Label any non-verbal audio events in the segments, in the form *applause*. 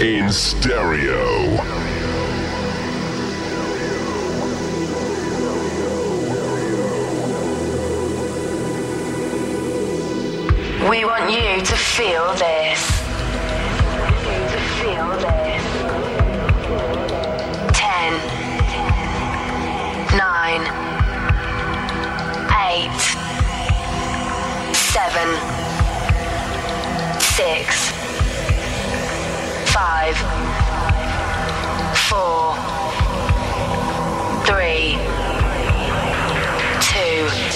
in stereo. We want you to feel this. To feel this. Ten, nine, eight, seven, six, five, four, three, two,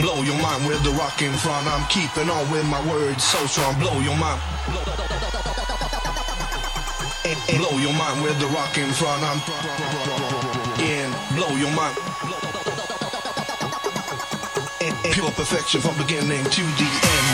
Blow your mind with the rock in front. I'm keeping on with my words so strong. Blow your mind. Blow your mind with the rock in front. I'm in. Blow your mind. Pure perfection from beginning to the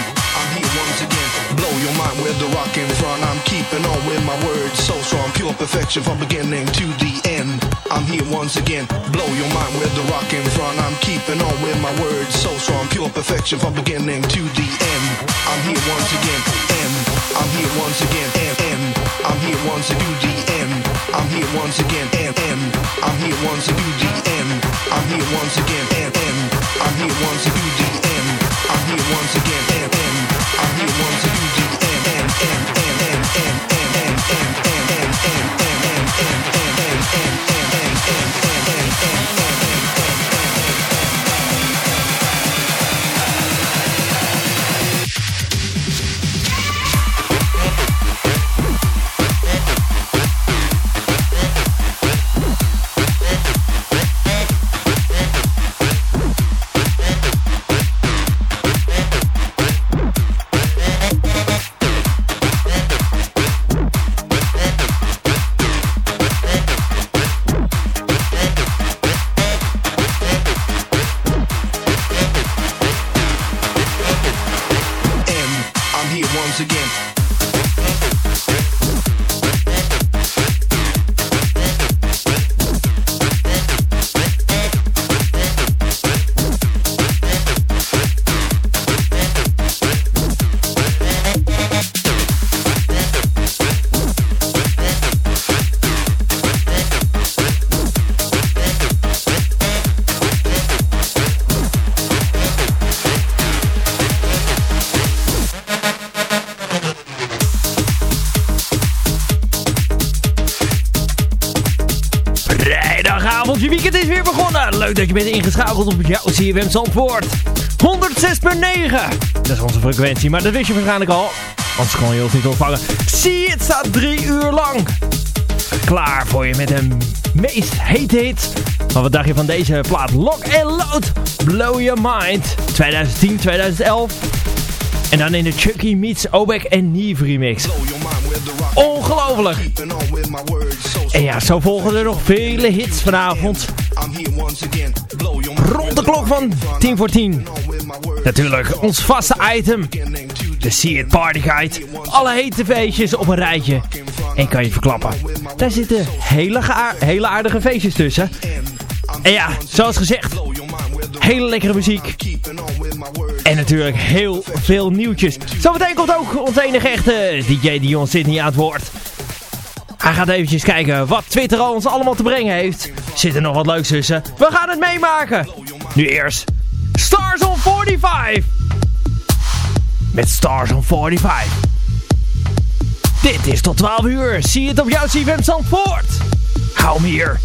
end. I'm here once again. Blow your mind with the rock in front. I'm keeping on with my words so strong. Pure perfection from beginning to the end. I'm here once again. Blow your mind with the rock in front. I'm keeping on with my words so strong. Pure perfection from beginning to the end. I'm here once again. M. I'm here once again. M. M. I'm here once do the end. I'm here once again. M. M. I'm here once do the end. I'm here once again. M. M. I'm here once do the end. I'm here once again. M. M. I'm here once to do Leuk dat je bent ingeschakeld op jouw CFM Zandvoort. 106.9. Dat is onze frequentie, maar dat wist je waarschijnlijk al. Anders kon je ons niet ontvangen. Zie het staat drie uur lang. Klaar voor je met de meest hete hit. Maar wat dacht je van deze plaat? Lock and Load. Blow Your Mind. 2010, 2011. En dan in de Chucky Meets Obek en Neve remix. Ongelooflijk. En ja, zo volgen er nog vele hits vanavond. Rond de klok van 10 voor 10. Natuurlijk, ons vaste item. De See It Party Guide. Alle hete feestjes op een rijtje. En kan je verklappen. Daar zitten hele, hele aardige feestjes tussen. En ja, zoals gezegd. Hele lekkere muziek. En natuurlijk heel veel nieuwtjes. Zometeen komt ook onze enige echte DJ Dion Sydney aan het woord. Hij gaat eventjes kijken wat Twitter al ons allemaal te brengen heeft. Zit er nog wat leuks tussen? We gaan het meemaken. Nu eerst Stars on 45. Met Stars on 45. Dit is tot 12 uur. Zie het op jouw CFM Zandvoort. Hou hem hier.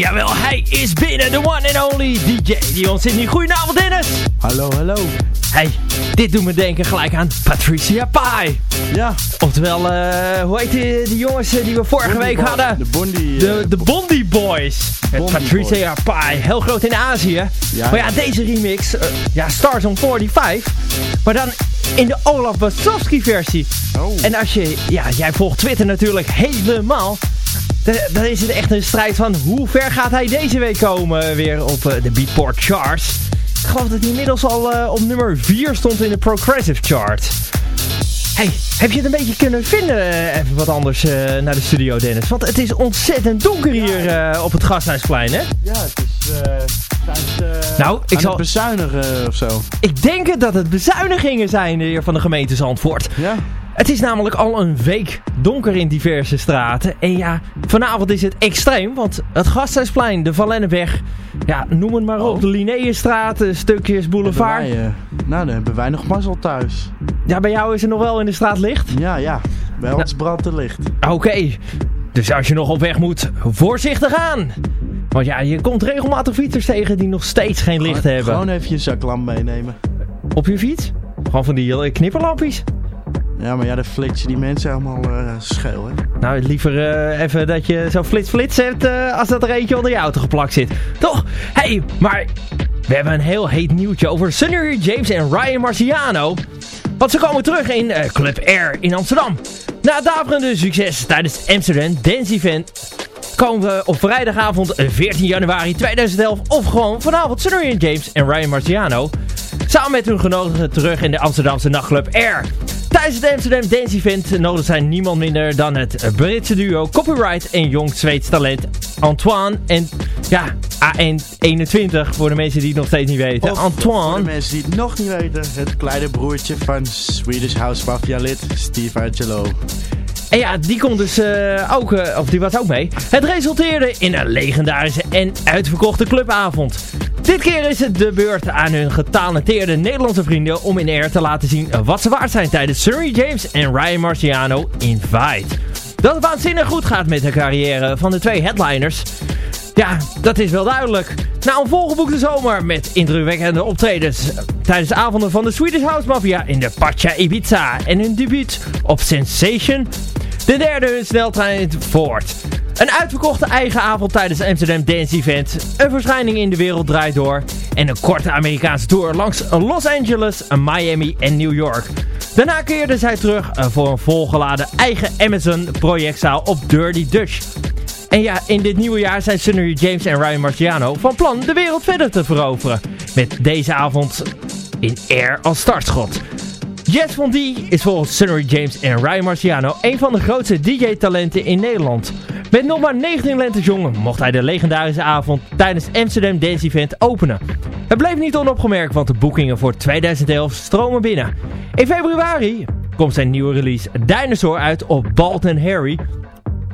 Jawel, hij is binnen. De one and only DJ Dion Sydney. Goedenavond Dennis. Hallo, hallo. Hey, dit doet me denken gelijk aan Patricia Pai. Ja. Oftewel, uh, hoe heet die, die jongens die we vorige Bondi week Boy. hadden? De Bondi. De, de Bondi Boys. Bondi Patricia Pai. Heel groot in Azië. Ja, maar ja, deze remix, eh, ja, Stars on 45. Maar dan in de Olaf Wasowski versie. Oh. En als je, ja, jij volgt Twitter natuurlijk helemaal. Dan, is het echt een strijd van hoe ver gaat hij deze week komen weer op eh, de Beatport charts. Ik geloof dat hij inmiddels al eh, op nummer 4 stond in de Progressive chart. Hey, heb je het een beetje kunnen vinden? eh, Even wat anders naar de studio, Dennis. Want het is ontzettend donker hier op het Gasthuisplein, hè? Ja, het is... Nou, ik zal- het bezuinigen of zo. Ik denk dat het bezuinigingen zijn hier van de gemeente Zandvoort. Ja. Het is namelijk al een week donker in diverse straten. En ja, vanavond is het extreem, want het Gasthuisplein, de Valenneweg, ja, noem het maar op. Oh. De de stukjes boulevard. Hebben wij, eh, nou, dan hebben wij nog mazzel thuis. Ja, bij jou is het nog wel in de straat licht? Ja, ja. Bij ons brandt het licht. Oké, dus als je nog op weg moet, voorzichtig aan. Want ja, je komt regelmatig fietsers tegen die nog steeds geen licht Gewoon- hebben. Gewoon even je zaklamp meenemen. Op je fiets? Gewoon van die eh, knipperlampjes? Ja, maar ja, dan flits je die mensen allemaal eh scheel. Nou, liever eh, even dat je zo flits-flits hebt eh, als dat er eentje onder je auto geplakt zit. Toch? hey, maar we hebben een heel heet nieuwtje over Sunny James en Ryan Marciano. Want ze komen terug in Club Air in Amsterdam. Na daverende succes tijdens het Amsterdam Dance Event komen we op vrijdagavond eh, 14 januari 2011 of gewoon vanavond Sunny James en Ryan Marciano samen met hun genodigden terug in de Amsterdamse nachtclub Air. Tijdens het Amsterdam Dance Event nodigden zij niemand minder dan het Britse duo Copyright en jong Zweeds talent Antoine en ja, AN21 voor de mensen die het nog steeds niet weten. Of Voor de Antoine. mensen die het nog niet weten, het kleine broertje van Swedish House Mafia lid Steve Angelo. En ja, die komt dus eh, ook, eh, of die was ook mee. Het resulteerde in een legendarische en uitverkochte clubavond. Dit keer is het de beurt aan hun getalenteerde Nederlandse vrienden om in air te laten zien wat ze waard zijn tijdens Surrey James en Ryan Marciano Invite. Dat het waanzinnig goed gaat met de carrière van de twee headliners. Ja, dat is wel duidelijk. Na een volgeboekte zomer met indrukwekkende optredens tijdens de avonden van de Swedish House Mafia in de Pacha Ibiza en hun debuut op Sensation. De derde hun sneltrein voort. Een uitverkochte eigen avond tijdens Amsterdam Dance Event. Een verschijning in de wereld draait door. En een korte Amerikaanse tour langs Los Angeles, Miami en New York. Daarna keerden zij terug voor een volgeladen eigen Amazon projectzaal op Dirty Dutch. En ja, in dit nieuwe jaar zijn Sunny James en Ryan Marciano van plan de wereld verder te veroveren. Met deze avond in Air als startschot. Jess Von D is volgens Sunny James en Ryan Marciano een van de grootste DJ-talenten in Nederland. Met nog maar 19 lentes jong mocht hij de legendarische avond tijdens Amsterdam Dance Event openen. Het bleef niet onopgemerkt, want de boekingen voor 2011 stromen binnen. In februari komt zijn nieuwe release Dinosaur uit op Balton Harry,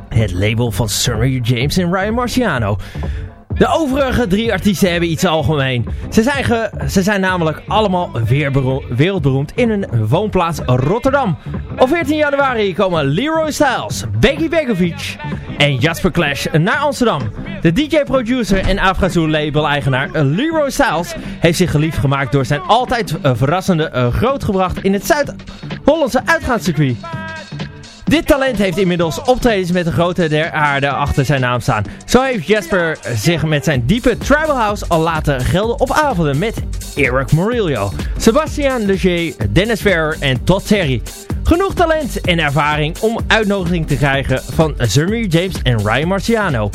het label van Surrey James en Ryan Marciano. De overige drie artiesten hebben iets algemeen. Ze zijn, ze zijn namelijk allemaal weer bero- wereldberoemd in hun woonplaats Rotterdam. Op 14 januari komen Leroy Styles, Becky Begovic en Jasper Clash naar Amsterdam. De DJ-producer en Afghazoe label-eigenaar Leroy Styles heeft zich geliefd gemaakt door zijn altijd eh, verrassende eh, grootgebracht in het Zuid-Hollandse uitgaanscircuit. Dit talent heeft inmiddels optredens met de grote der aarde achter zijn naam staan. Zo heeft Jasper zich met zijn diepe tribal house al laten gelden op avonden met Eric Murillo, Sebastian Leger, Dennis Ferrer en Todd Terry. Genoeg talent en ervaring om uitnodiging te krijgen van Zermi James en Ryan Marciano.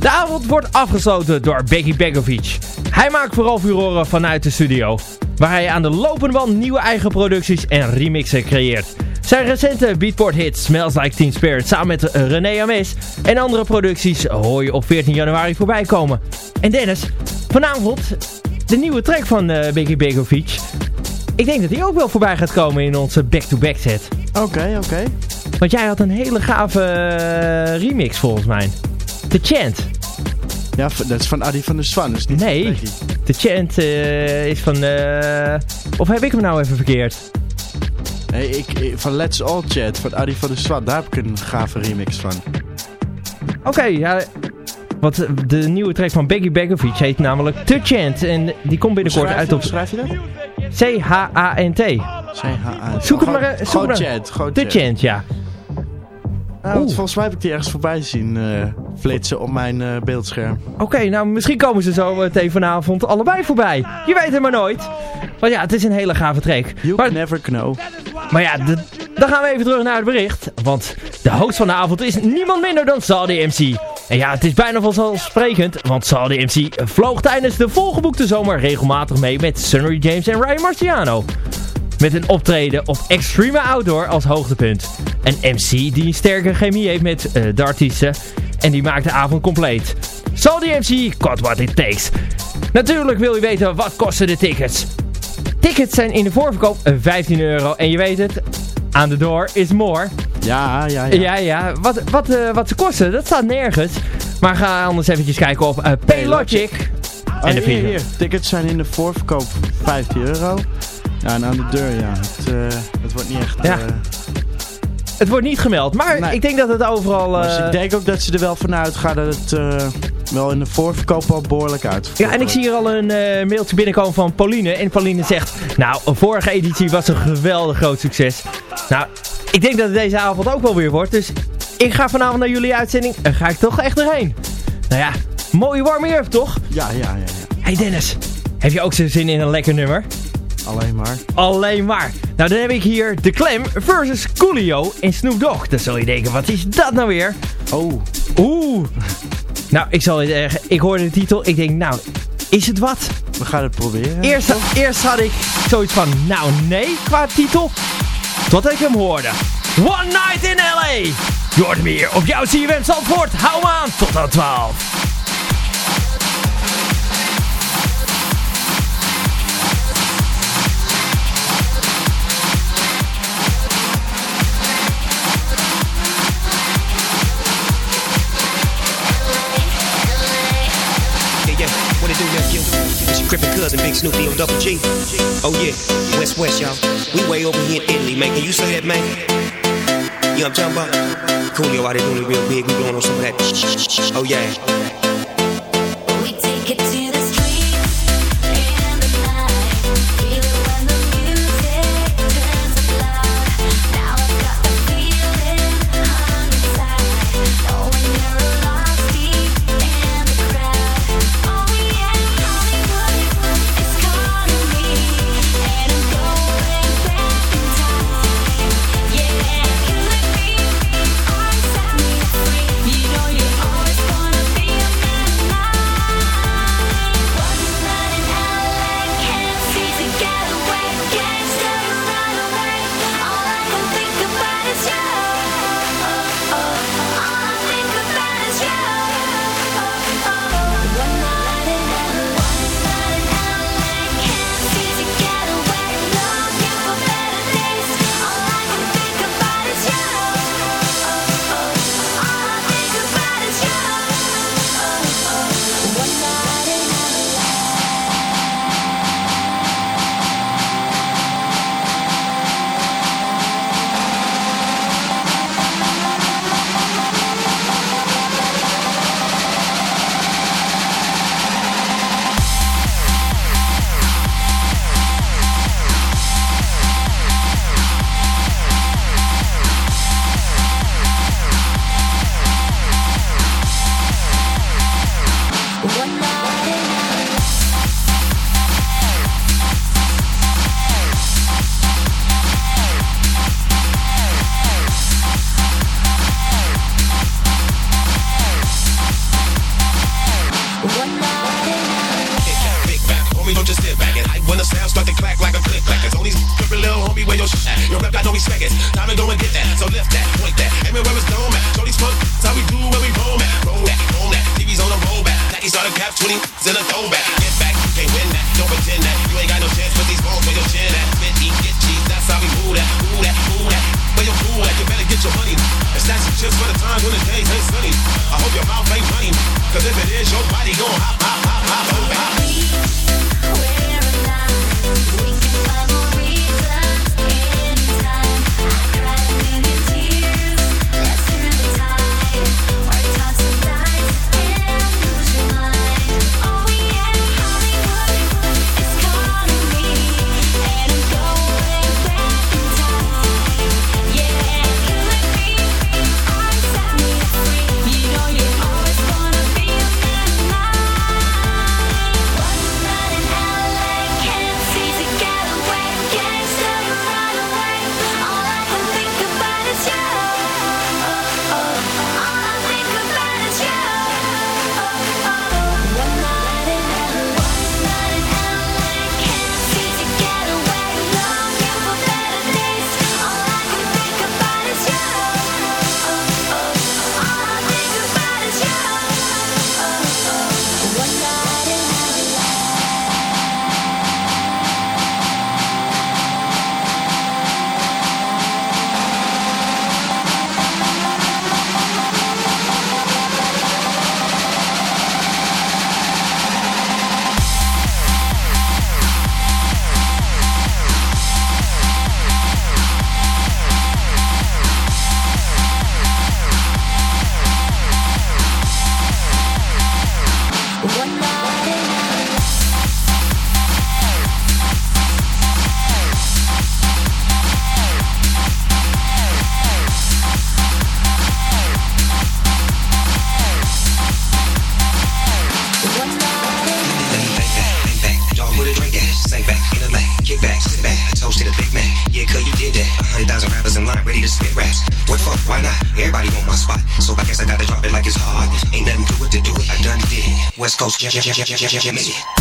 De avond wordt afgesloten door Becky Begovic. Hij maakt vooral furoren vanuit de studio, waar hij aan de lopende band nieuwe eigen producties en remixen creëert. Zijn recente beatport hit Smells Like Teen Spirit samen met René Ames en andere producties hoor je op 14 januari voorbij komen. En Dennis, vanavond de nieuwe track van eh Becky Begovic. Ik denk dat die ook wel voorbij gaat komen in onze back-to-back set. Oké, oké. Want jij had een hele gave eh, remix volgens mij. The Chant. Ja, dat is van Adi van der Swan, dus niet Nee. The Chant eh, is van... of heb ik hem nou even verkeerd? Nee, ik, ik- van Let's All Chat, van Adi van der Swan, daar heb ik een gave remix van. Oké, ja. Want eh, de nieuwe track van Becky Begovic heet namelijk The Chant. En die komt binnenkort uit op Schrijf je dat? C-H-A-N-T. C-H-A. Zoek het maar, eh, zoek Gewoon chat. Gewoon The. Chant, ja. Oeh. volgens mij heb ik die ergens voorbij zien eh, flitsen op mijn eh, beeldscherm. Oké, nou misschien komen ze zo vanavond allebei voorbij. Je weet het maar nooit. Want ja, het is een hele gave track. You Maar, never know. Maar ja, dan gaan we even terug naar het bericht. Want de host van de avond is niemand minder dan Saldi MC. En ja, het is bijna vanzelfsprekend, want Saldi MC vloog tijdens de volgeboekte zomer regelmatig mee met Sunny James en Ryan Marciano. Met een optreden op Extreme Outdoor als hoogtepunt. Een MC die een sterke chemie heeft met eh, de artiesten. En die maakt de avond compleet. Saldi MC, got what it takes. Natuurlijk wil je weten wat kosten de tickets. Tickets zijn in de voorverkoop eh, 15 euro. En je weet het, aan de door is more. Ja, ja, ja. Ja, ja. Wat, wat, eh, wat ze kosten, dat staat nergens. Maar ga anders eventjes kijken op eh Paylogic. Oh, En de hier, video. hier. Tickets zijn in de voorverkoop 15 euro. Ja, en aan de deur, ja. Het, eh, het wordt niet echt... Ja. eh, Het wordt niet gemeld, maar Nee. ik denk dat het overal... dus ik denk ook dat ze er wel vanuit gaan dat het eh, wel in de voorverkoop al behoorlijk uit. Ja, en ik zie hier al een eh, mailtje binnenkomen van Pauline. En Pauline zegt, nou, een vorige editie was een geweldig groot succes. Nou, ik denk dat het deze avond ook wel weer wordt. Dus ik ga vanavond naar jullie uitzending. En ga ik toch echt erheen. Nou ja, mooie warming up toch? Ja, ja, ja, ja. Hey Dennis, heb je ook zin in een lekker nummer? Alleen maar. Alleen maar. Nou, dan heb ik hier The Clem versus Coolio en Snoop Dogg. Dan zul je denken, wat is dat nou weer? Oh, Oeh. Nou, ik zal je zeggen, ik hoorde de titel. Ik denk, nou, is het wat? we gaan het proberen. Eerst, eerst had ik zoiets van, nou nee, qua titel. Tot ik hem hoorde. One Night in L.A. Je hoort hem hier op jouw CWM Zandvoort. Hou hem aan tot aan 12. Crippin' cousin, Big Snoop D O double G. Oh yeah, West West, y'all. We way over here in Italy, man. Can you say that, man? You know what I'm talking about? Coolio out there doing it real big. We blowing on some of that. Oh yeah. Your rep got no respect. Time to go and get that. So lift that, point that, Coast, yeah, yeah, yeah, yeah, yeah, yeah, yeah, yeah, yeah, yeah, yeah, yeah, yeah, yeah, yeah,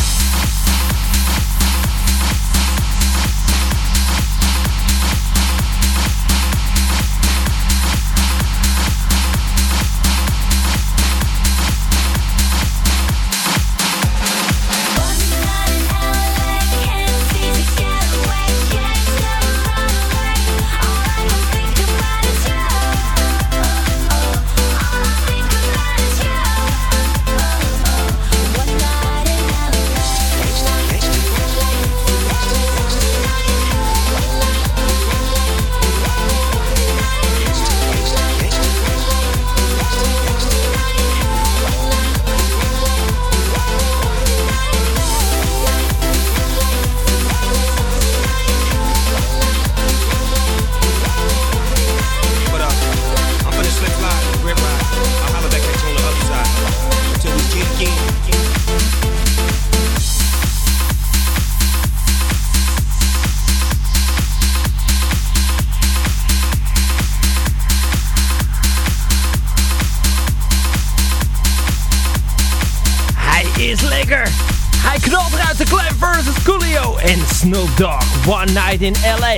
Snoop Dogg. One Night in L.A.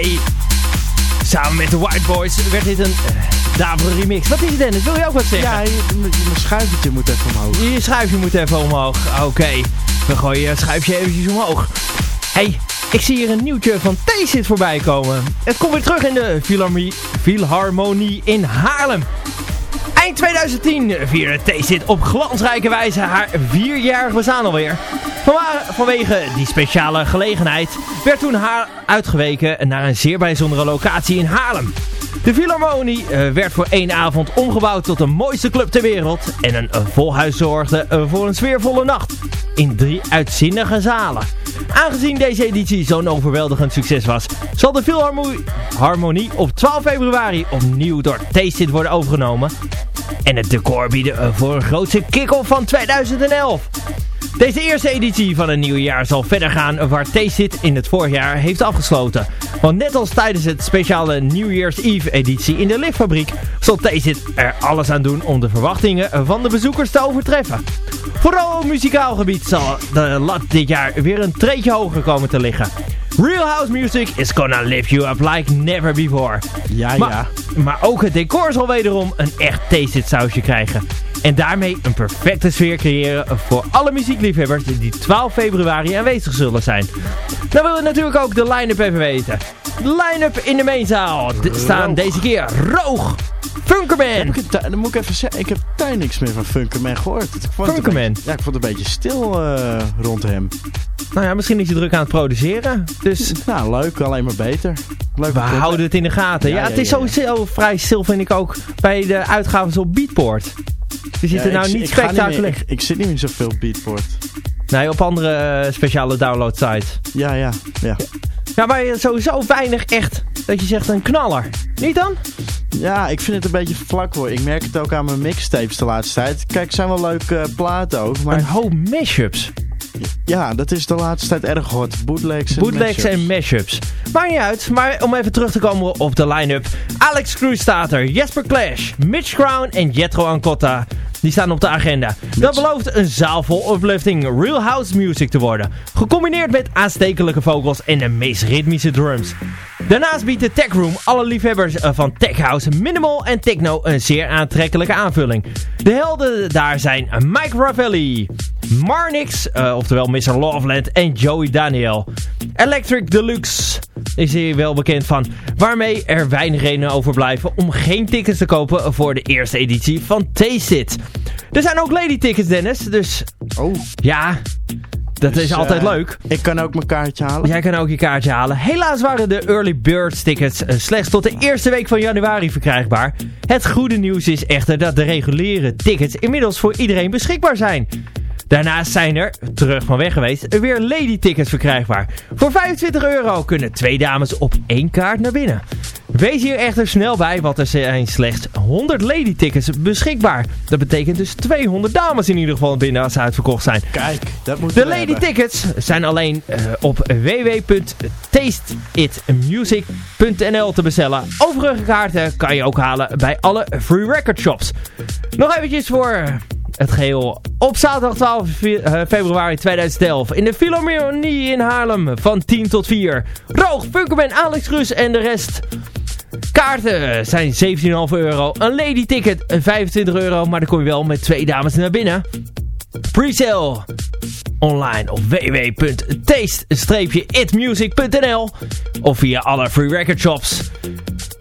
Samen met de White Boys werd dit een uh, remix. Wat is het Dennis? Wil je ook wat zeggen? Ja, je- schuifje moet even omhoog. Je schuifje moet even omhoog. Oké, we gooien je schuifje eventjes omhoog. hey, ik zie hier een nieuwtje van T-Sit voorbij komen. Het komt weer terug in de Philharmonie in Haarlem. Eind 2010 vierde T-Sit op glansrijke wijze haar vierjarig bestaan alweer. Vanwege die speciale gelegenheid werd toen haar uitgeweken naar een zeer bijzondere locatie in Haarlem. De Philharmonie eh, werd voor één avond omgebouwd tot de mooiste club ter wereld en een, volhuis zorgde voor een sfeervolle nacht in drie uitzinnige zalen. Aangezien deze editie zo'n overweldigend succes was, zal de Philharmonie Harmonie op 12 februari opnieuw door Tasted worden overgenomen en het decor bieden voor een grootste kick-off van 2011. Deze eerste editie van het nieuwe jaar zal verder gaan waar T-Sit in het voorjaar heeft afgesloten. Want net als tijdens het speciale New Year's Eve editie in de liftfabriek zal T-Sit er alles aan doen om de verwachtingen van de bezoekers te overtreffen. Vooral op muzikaal gebied zal de lat dit jaar weer een treetje hoger komen te liggen. Real House Music is gonna lift you up like never before. Ja, Maar, ja. maar ook het decor zal wederom een echt T-Sit sausje krijgen. En daarmee een perfecte sfeer creëren voor alle muziekliefhebbers die 12 februari aanwezig zullen zijn. Dan willen we natuurlijk ook de line-up even weten. De line-up in de mainzaal staan deze keer Roog, Funkerman, dan moet ik even zeggen, ik heb tijd niks meer van Funkerman gehoord. Funkerman? beetje- Ja, ik vond het een beetje stil eh, rond hem. Nou ja, misschien is hij druk aan het produceren. Dus Nou, leuk, alleen maar beter. Leuk we houden het in de gaten. Ja, Ja, het is sowieso vrij stil vind ik ook bij de uitgaven op Beatport. Die zitten nou niet spectaculair. ik, ik zit niet meer zoveel op Beatport. Nee, op andere eh, speciale download sites. Ja, ja, ja. Ja, maar sowieso weinig echt dat je zegt een knaller. Niet dan? Ja, ik vind het een beetje vlak worden. Ik merk het ook aan mijn mixtapes de laatste tijd. Kijk, zijn wel leuke eh, platen ook. Maar Een hoop mashups. ja, dat is de laatste tijd erg hot. Bootlegs en Bootlegs mashups. en mashups. Maakt niet uit, maar om even terug te komen op de line-up. Alex Cruz staat er, Jesper Clash, Mitch Crown en Jetro Ancotta. Die staan op de agenda. Dat belooft een zaal vol uplifting real house music te worden. Gecombineerd met aanstekelijke vocals en de meest ritmische drums. Daarnaast biedt de Tech Room alle liefhebbers eh, van Tech House, Minimal en Techno een zeer aantrekkelijke aanvulling. De helden daar zijn Mike Ravelli, Marnix, eh, oftewel Mr. Loveland en Joey Daniel. Electric Deluxe is hier wel bekend van, waarmee er weinig redenen overblijven om geen tickets te kopen voor de eerste editie van Taste Er zijn ook lady tickets Dennis, dus Oh, ja, dat dus, is altijd eh, leuk. Ik kan ook mijn kaartje halen. Jij kan ook je kaartje halen. Helaas waren de Early Bird tickets eh, slechts tot de eerste week van januari verkrijgbaar. Het goede nieuws is echter dat de reguliere tickets inmiddels voor iedereen beschikbaar zijn. Daarnaast zijn er, terug van weg geweest, weer lady tickets verkrijgbaar. Voor 25 euro kunnen twee dames op één kaart naar binnen. Wees hier echter snel bij, want er zijn slechts 100 lady tickets beschikbaar. Dat betekent dus 200 dames in ieder geval binnen als ze uitverkocht zijn. Kijk, dat moet De lady tickets zijn alleen eh, op www.tasteitmusic.nl te bestellen. Overige kaarten kan je ook halen bij alle free record shops. Nog eventjes voor het geheel. Op zaterdag 12 fe- eh, februari 2011 in de Philharmonie in Haarlem van 10 tot 4. Roog, Funkerman, Alex Rus en de rest. Kaarten zijn 17,5 euro. Een lady ticket 25 euro, maar dan kom je wel met twee dames naar binnen. Presale online op www.taste-itmusic.nl of via alle free record shops.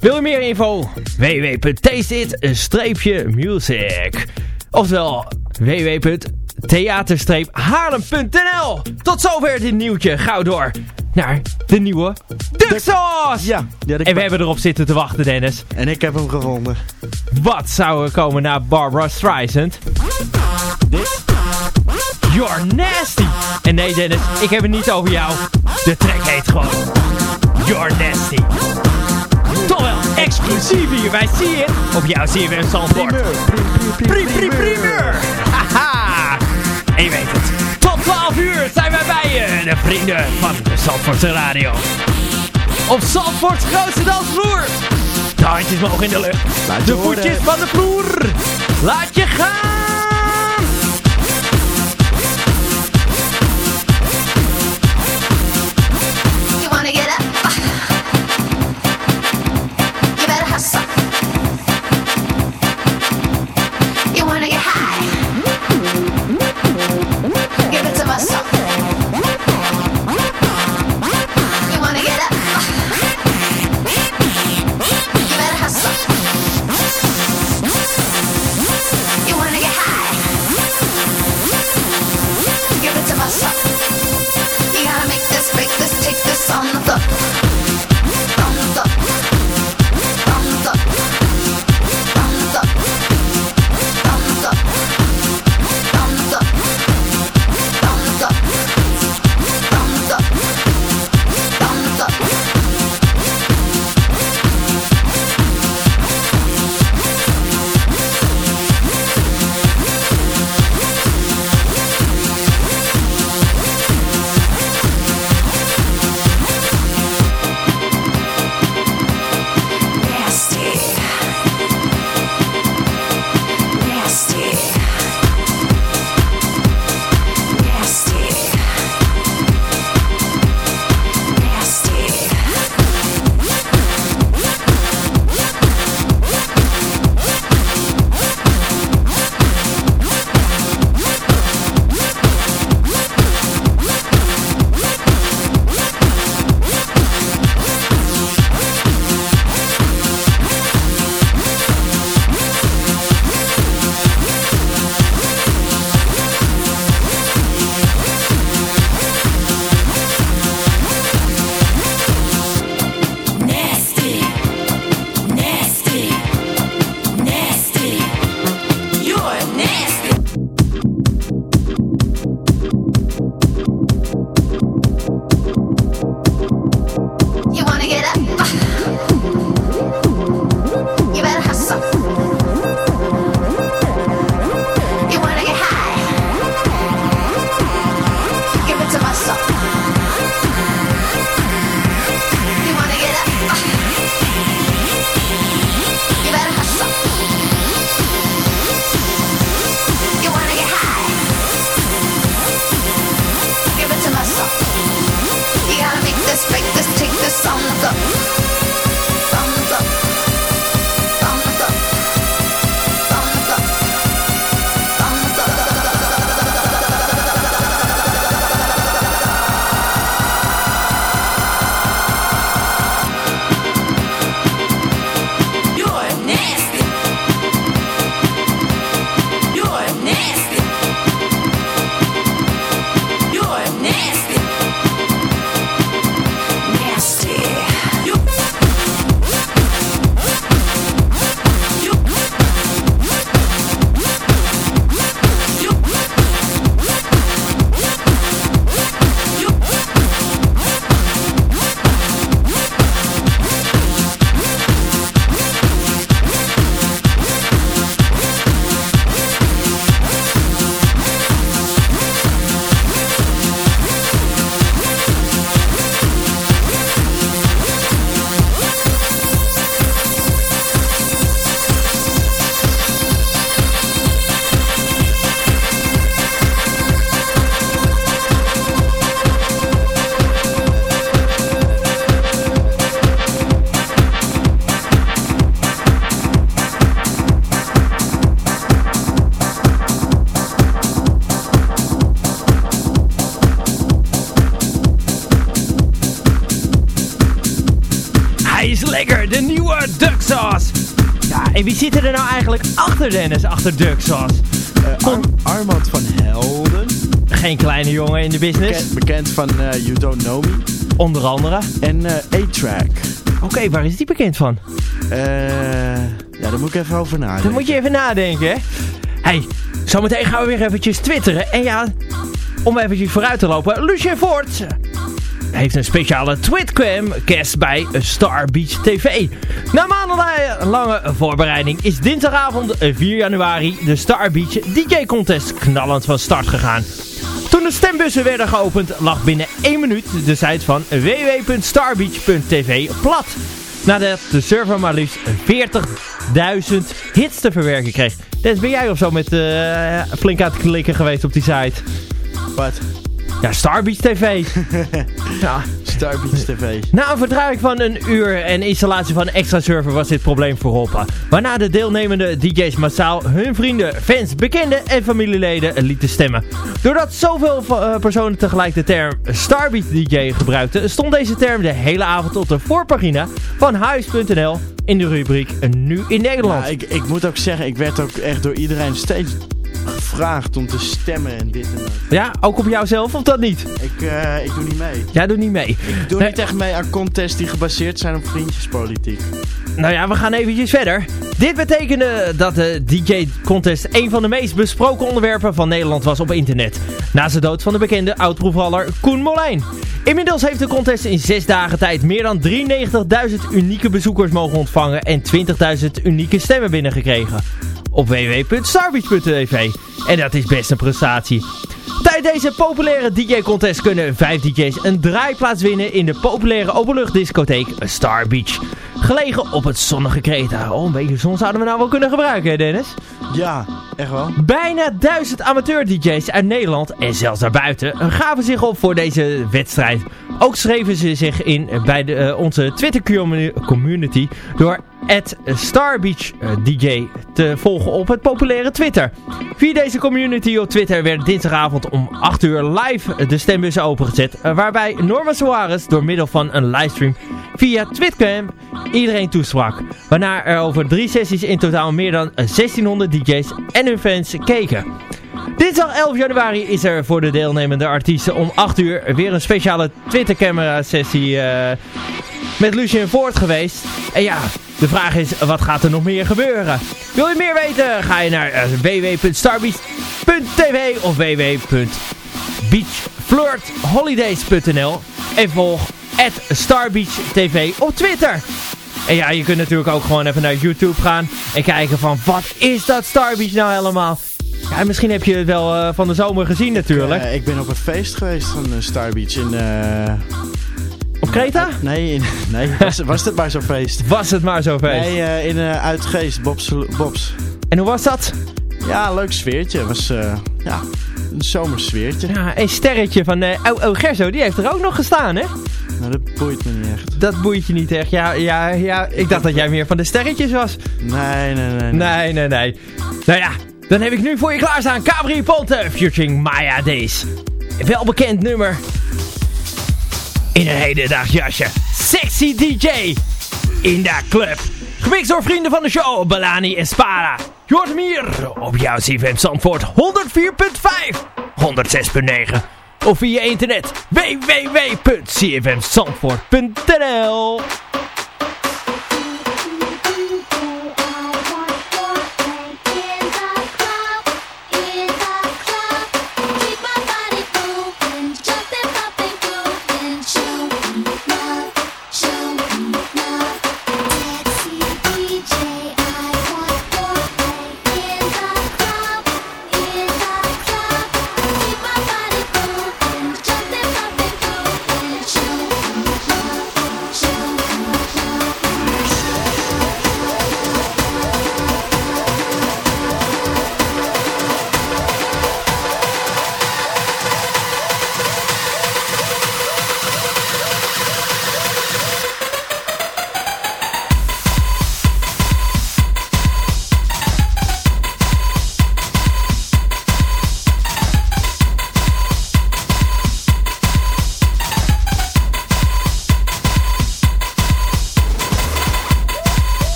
Wil je meer info? www.tasteit-music Oftewel www.theater-haarlem.nl Tot zover dit nieuwtje. Gauw door naar de nieuwe Duxos! Ja, ja En we hebben erop zitten te wachten, Dennis. en ik heb hem gevonden. Wat zou er komen na Barbara Streisand? Dit? You're nasty. En nee Dennis, ik heb het niet over jou. De track heet gewoon You're nasty. Toch wel exclusief hier bij It op jouw CFM Zandvoort. Pri, pri, primeur. Haha. En je weet het. Tot 12 uur zijn wij bij je. De vrienden van de Zandvoortse Radio. Op Zandvoorts grootste dansvloer. De handjes mogen in de lucht. Je de voetjes van de vloer. Laat je gaan. Achter Dennis, achter Duck Sauce? Ar- Armand van Helden. Geen kleine jongen in de business, Bekend, bekend van eh, You Don't Know Me. onder andere. En eh, A-Track. Oké, waar is die bekend van? Eh, ja, daar moet ik even over nadenken. Dan moet je even nadenken, hè. hey, zometeen gaan we weer eventjes twitteren. En ja, om eventjes vooruit te lopen. Lucien Voort heeft een speciale Twitcam guest bij Star Beach TV. Na maandenlange voorbereiding is dinsdagavond 4 januari de Star Beach DJ Contest knallend van start gegaan. Toen de stembussen werden geopend lag binnen 1 minuut de site van www.starbeach.tv plat. Nadat de server maar liefst 40.000 hits te verwerken kreeg. Des, ben jij of zo met eh, flink aan het klikken geweest op die site? Wat? Ja, Starbeach TV. ja. Star Beach TV. *laughs* Na een verdrijving van een uur en installatie van extra server was dit probleem verholpen. Waarna de deelnemende DJ's massaal hun vrienden, fans, bekenden en familieleden lieten stemmen. Doordat zoveel eh, personen tegelijk de term Starbeat DJ gebruikten, stond deze term de hele avond op de voorpagina van Huis.nl in de rubriek Nu in Nederland. Ja, ik, ik moet ook zeggen, ik werd ook echt door iedereen steeds gevraagd om te stemmen en dit en dat. Ja, ook op jouzelf of dat niet? Ik, eh, ik doe niet mee. Jij doet niet mee. Ik doe Nee. niet echt mee aan contests die gebaseerd zijn op vriendjespolitiek. Nou ja, we gaan eventjes verder. Dit betekende dat de DJ-contest een van de meest besproken onderwerpen van Nederland was op internet. Na de dood van de bekende oud-proefballer Koen Molijn. Inmiddels heeft de contest in 6 dagen tijd meer dan 93.000 unieke bezoekers mogen ontvangen en 20.000 unieke stemmen binnengekregen. Op www.starbeach.tv. En dat is best een prestatie. Tijdens deze populaire DJ-contest kunnen 5 DJ's een draaiplaats winnen in de populaire openluchtdiscotheek Star Beach. Gelegen op het zonnige Kreta. Oh, een beetje zon zouden we nou wel kunnen gebruiken, hè Dennis? Ja, echt wel. Bijna duizend amateur-DJ's uit Nederland en zelfs daarbuiten gaven zich op voor deze wedstrijd. Ook schreven ze zich in bij de, eh, onze Twitter-community door Starbeach eh, te volgen op het populaire Twitter. Via deze community op Twitter werd dinsdagavond om 8 uur live de stembussen opengezet. eh, Waarbij Norma Soares door middel van een livestream via Twitcam iedereen toesprak. Waarna er over drie sessies in totaal meer dan 1600 DJ's en hun fans keken. Dinsdag 11 januari is er voor de deelnemende artiesten om 8 uur weer een speciale Twitter-camera sessie eh, met Lucien Voort geweest. En ja, de vraag is, wat gaat er nog meer gebeuren? Wil je meer weten? Ga je naar eh, www.starbeach.tv of www.beachflirtholidays.nl en volg @starbeachtv op Twitter. En ja, je kunt natuurlijk ook gewoon even naar YouTube gaan en kijken van wat is dat Starbeach nou helemaal? Ja, en misschien heb je het wel eh, van de zomer gezien natuurlijk. Eh, ik ben op een feest geweest van eh, Star Beach in... op Kreta? nee, in, *laughs* nee was, was het maar zo'n feest? Was het maar zo feest. Nee, in uh, Uitgeest, Bobs, Bobs. En hoe was dat? Ja, leuk sfeertje. Het was ja, een zomersfeertje. Ja, een sterretje van oh, oh, Gerso, die heeft er ook nog gestaan, hè? Nou, dat boeit me niet echt. Dat boeit je niet echt. Ja, ja, ja, ik dacht dat jij meer van de sterretjes was. Nee, nee, nee. nee. Nee, nee, nee. Nou ja, dan heb ik nu voor je klaarstaan Cabri Ponte featuring Maya Days. Welbekend nummer. In een hedendaag jasje. Sexy DJ. In de club. Gemixt door vrienden van de show, Balani en Spara. Hem hier op jouw CFM Zandvoort 104.5, 106.9 of via internet www.cfmzandvoort.nl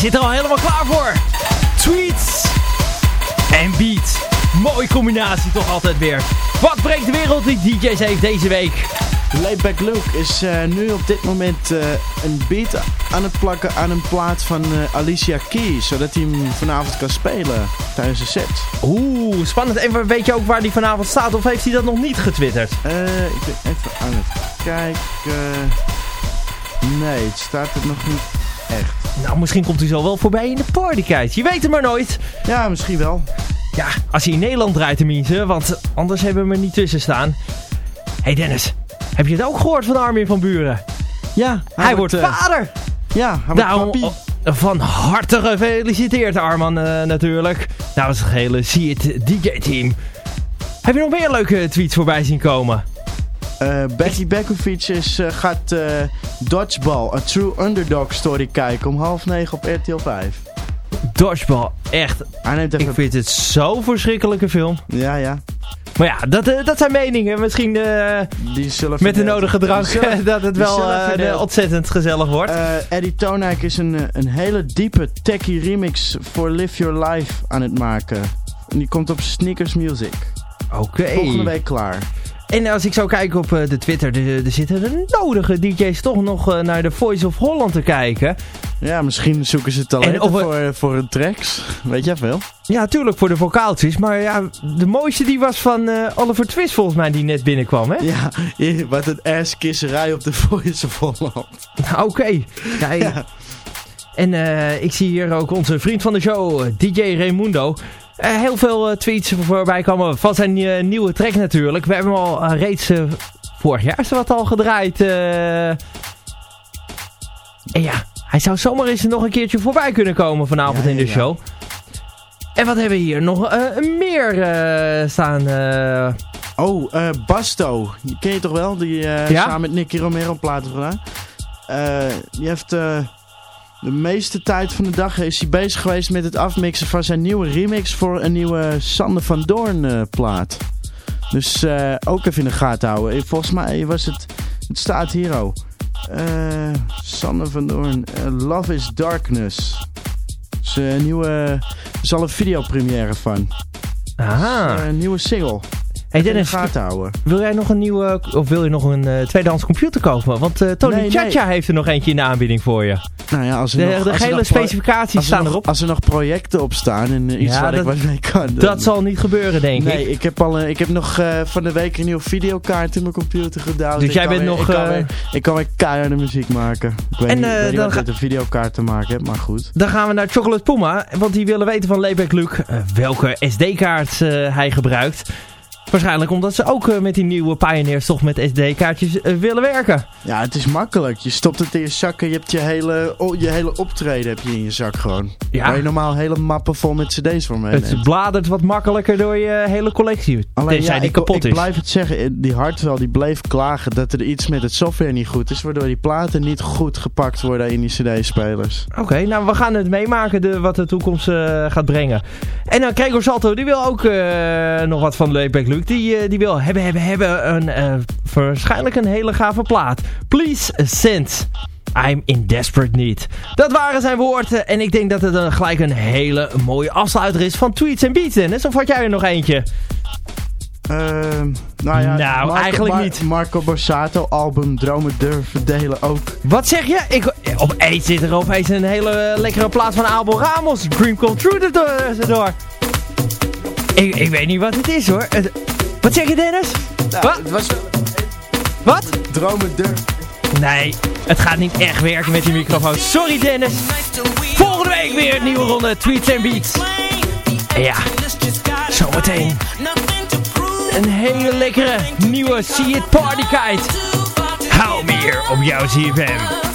jij zit er al helemaal klaar voor. Tweets en beats. Mooie combinatie toch altijd weer. Wat brengt de wereld die DJ's heeft deze week? Laidback Luke is eh, nu op dit moment eh, een beat aan het plakken aan een plaat van eh, Alicia Keys. Zodat hij hem vanavond kan spelen tijdens de set. Oeh, spannend. En weet je ook waar die vanavond staat of heeft hij dat nog niet getwitterd? Eh, ik ben even aan het kijken. Nee, het staat er nog niet echt. Nou, misschien komt hij zo wel voorbij in de partykite. Je weet het maar nooit. Ja, misschien wel. Ja, als hij in Nederland draait tenminste, want anders hebben we hem er niet tussen staan. hey Dennis, heb je het ook gehoord van Armin van Buren? Ja, Hij, wordt eh, vader! Ja, hij wordt Daarom papi. oh, van harte gefeliciteerd Arman eh, natuurlijk. Nou, het hele See It DJ-team. Heb je nog meer leuke tweets voorbij zien komen? Eh, Becky Bekovic is, eh, gaat eh, Dodgeball, A True Underdog Story kijken om half negen op RTL 5. Dodgeball, echt. Hij neemt even... Ik vind het zo'n verschrikkelijke film. Ja, ja. Maar ja, dat, dat zijn meningen. Misschien Die zullen met de nodige drank *laughs* dat het wel ontzettend gezellig wordt. Eddie Tonak is een, een hele diepe techie remix voor Live Your Life aan het maken. En die komt op Sneakers Music. Oké. Volgende week klaar. En als ik zo kijk op eh, de Twitter, er er zitten de nodige DJ's toch nog eh, naar de Voice of Holland te kijken. Ja, misschien zoeken ze talenten we- voor, voor hun tracks. Weet jij veel? Ja, tuurlijk voor de vocaaltjes. Maar ja, de mooiste die was van eh, Oliver Twist volgens mij die net binnenkwam, hè? Ja, wat een asskisserij op de *laughs* Voice of Holland. Nou, Oké. Ja, *laughs* Ja. En ik zie hier ook onze vriend van de show, DJ Raimundo. Eh, heel veel eh, tweets voorbij komen van zijn eh, nieuwe track natuurlijk. We hebben hem al reeds vorig jaar is er wat al gedraaid. En ja, hij zou zomaar eens nog een keertje voorbij kunnen komen vanavond Ja, in de ja, show. En wat hebben we hier nog meer staan? Oh, Basto. Ken je toch wel? Die Ja? samen met Nicky Romero heeft gedaan. Die heeft de meeste tijd van de dag is hij bezig geweest met het afmixen van zijn nieuwe remix voor een nieuwe Sander van Doorn eh, plaat. Dus eh, ook even in de gaten houden. Eh, Volgens mij was het, het staat hier ook. Eh, Sander van Doorn, Love is Darkness. Dus eh, een nieuwe, er is al een videopremière van. Aha. Eh, een nieuwe single. Hey Even in de Dennis, gaten houden. wil jij nog een nieuwe, of wil je nog een eh, tweedehands computer kopen? Want eh, Tony Nee, Chacha heeft er nog eentje in de aanbieding voor je. Nou ja, als er De, nog, de als er nog specificaties er staan nog, erop. Als er nog projecten op staan en eh, iets Ja, waar dat- ik wat mee kan. dan- Dat zal niet gebeuren, denk Nee, ik. ik heb, al, een- ik heb nog van de week een nieuwe videokaart in mijn computer gedaan. Dus ik jij kan bent weer- nog, Ik kan, weer, ik kan weer keiharde muziek maken. Ik weet En, niet, weet niet dan wat met een videokaart te maken heeft, maar goed. Dan gaan we naar Chocolate Puma. Want die willen weten van Layback Luke welke SD-kaart hij gebruikt. Waarschijnlijk omdat ze ook eh, met die nieuwe Pioneers toch met SD-kaartjes eh, willen werken. Ja, het is makkelijk. Je stopt het in je zak en je hebt je hele, oh, je hele optreden heb je in je zak gewoon. Ja. Waar je normaal hele mappen vol met cd's voor meeneemt. Het bladert wat makkelijker door je hele collectie. Alleen ja, die ik, kapot ik is. blijf het zeggen, eh, die Hartwell die bleef klagen dat er iets met het software niet goed is, waardoor die platen niet goed gepakt worden in die cd-spelers. Oké, nou we gaan het meemaken de, wat de toekomst gaat brengen. En dan Gregor Salto, die wil ook nog wat van Layback Die, eh, die wil hebben, hebben, hebben een, eh, waarschijnlijk een hele gave plaat. Please send. I'm in desperate need. Dat waren zijn woorden en ik denk dat het een, gelijk een hele mooie afsluiter is van Tweets en Beats, Dennis. Of had jij er nog eentje? Ehm, nou ja, Nou, eigenlijk niet. Marco Borsato, album Dromen Durven Delen ook. Wat zeg je? Ik, opeens zit er opeens een hele eh, lekkere plaat van Abel Ramos. Dream Come True erdoor. Ik, ik weet niet wat het is hoor. Het- wat zeg je Dennis? wat? Het was Wat? Nee, het gaat niet echt werken met die microfoon. Sorry Dennis. Volgende week weer een nieuwe ronde Tweets en Beats. En ja, zometeen een hele lekkere nieuwe See It Party Kite. Hou hier op jouw CFM.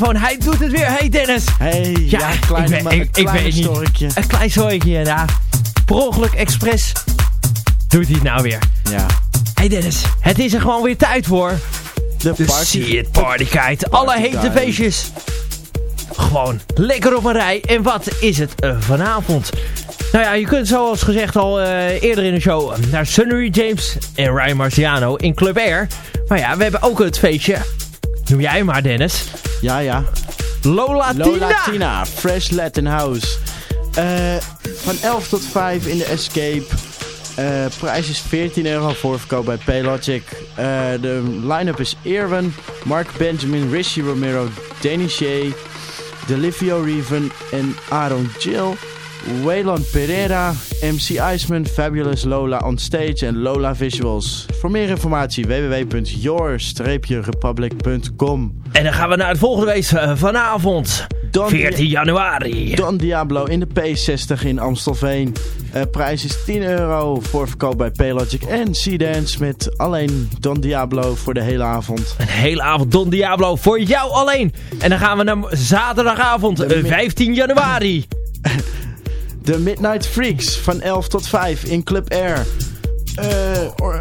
Microfoon, hij doet het weer. Hey Dennis. Hey, ja, kleine, ik, weet- ik, ik kleine weet niet. storkje. Een klein zorgje, ja. Per ongeluk expres doet hij het nou weer. Ja, Hey Dennis, het is er gewoon weer tijd voor. de party. See It Party. Alle hete feestjes. Gewoon lekker op een rij. En wat is het eh, vanavond? Nou ja, je kunt zoals gezegd al eh, eerder in de show naar Sunny James en Ryan Marciano in Club Air. Maar ja, we hebben ook het feestje. Noem jij maar Dennis. Ja, ja. Lola, Lola Tina, Fresh Latin House. Eh, van 11 tot 5 in de Escape. Eh, prijs is 14 euro voorverkoop bij Paylogic. Eh, de line-up is Irwin, Mark Benjamin, Rishi Romero, Danny Shea, Delivio Reven en Aaron Jill. Waylon Pereira, MC Iceman, Fabulous Lola on stage en Lola Visuals. Voor meer informatie www.your-republic.com En dan gaan we naar het volgende wees eh, vanavond. Don 14 januari. Don Diablo in de P60 in Amstelveen. Eh, prijs is 10 euro voor verkoop bij Paylogic en C-Dance met alleen Don Diablo voor de hele avond. Een hele avond Don Diablo voor jou alleen. En dan gaan we naar zaterdagavond De eh, mi- 15 januari. *laughs* De Midnight Freaks van 11 tot 5 in Club Air. Eh, or-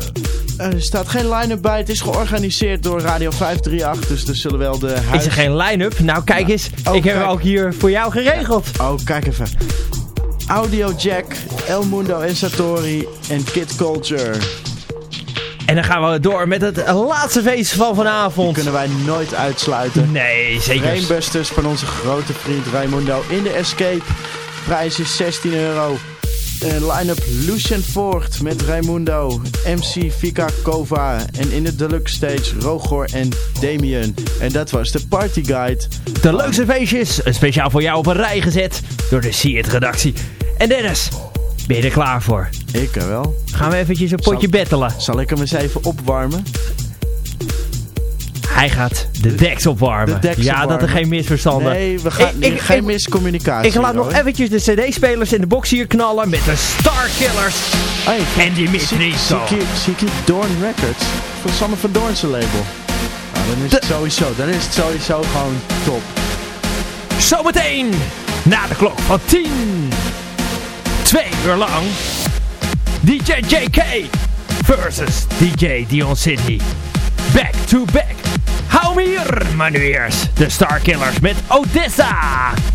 er staat geen line-up bij. Het is georganiseerd door Radio 538. Dus er zullen wel de huis... Is er geen line-up? Nou, kijk eens. Oh, ik heb kijk. hem ook hier voor jou geregeld. Oh, kijk even. Audio Jack, El Mundo en Satori en Kid Culture. En dan gaan we door met het laatste feest van vanavond. Kunnen wij nooit uitsluiten. Nee, zeker. Rainbusters van onze grote vriend Raimundo in de Escape. Prijs is 16 euro. Een line-up Lucien Voort met Raimundo, MC Vika Kova en in de deluxe stage Rogor en Damien. En dat was de Party Guide. De leukste feestjes, eh, speciaal voor jou op een rij gezet door de See It redactie. En Dennis, ben je er klaar voor? Ik wel. Gaan we eventjes een potje Zal- bettelen. Zal ik hem eens even opwarmen? Hij gaat de deks opwarmen. de deks ja, dat er geen misverstanden. Nee, we gaan Ik- ik- geen ik- miscommunicatie. Ik laat nog hoor. eventjes de cd-spelers in de box hier knallen met de Starkillers Hey, en Dimitri Zo. Zie ik Dorn Records van Sander van Doorn zijn label. Nou, dan is het sowieso, dan is het sowieso gewoon top. Zometeen, na de klok van 10. Twee uur lang. DJ JK versus DJ Dion City. Back to back. Hou me hier, maar nu de Starkillers met Odessa.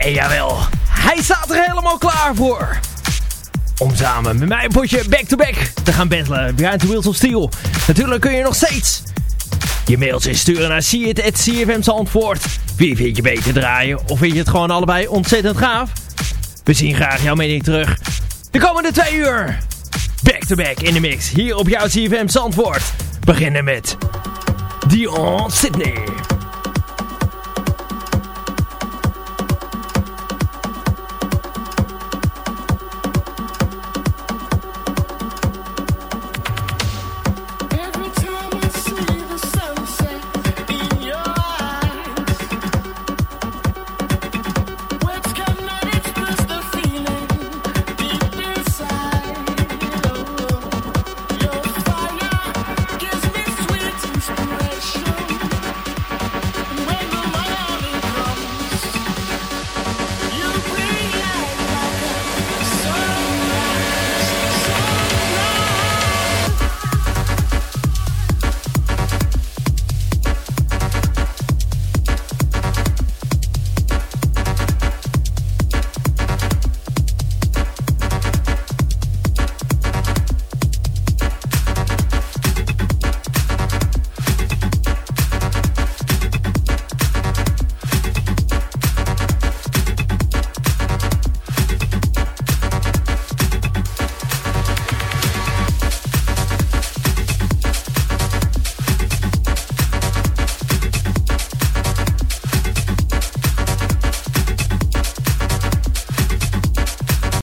En jawel, hij staat er helemaal klaar voor. Om samen met mij een potje back-to-back te gaan battlen. Behind the Wheels of Steel. Natuurlijk kun je nog steeds je mailtjes sturen naar see Zandvoort. Wie vind je beter draaien? Of vind je het gewoon allebei ontzettend gaaf? We zien graag jouw mening terug. De komende twee uur. Back-to-back in de mix. Hier op jouw CFM Zandvoort. Beginnen met Dion Sydney.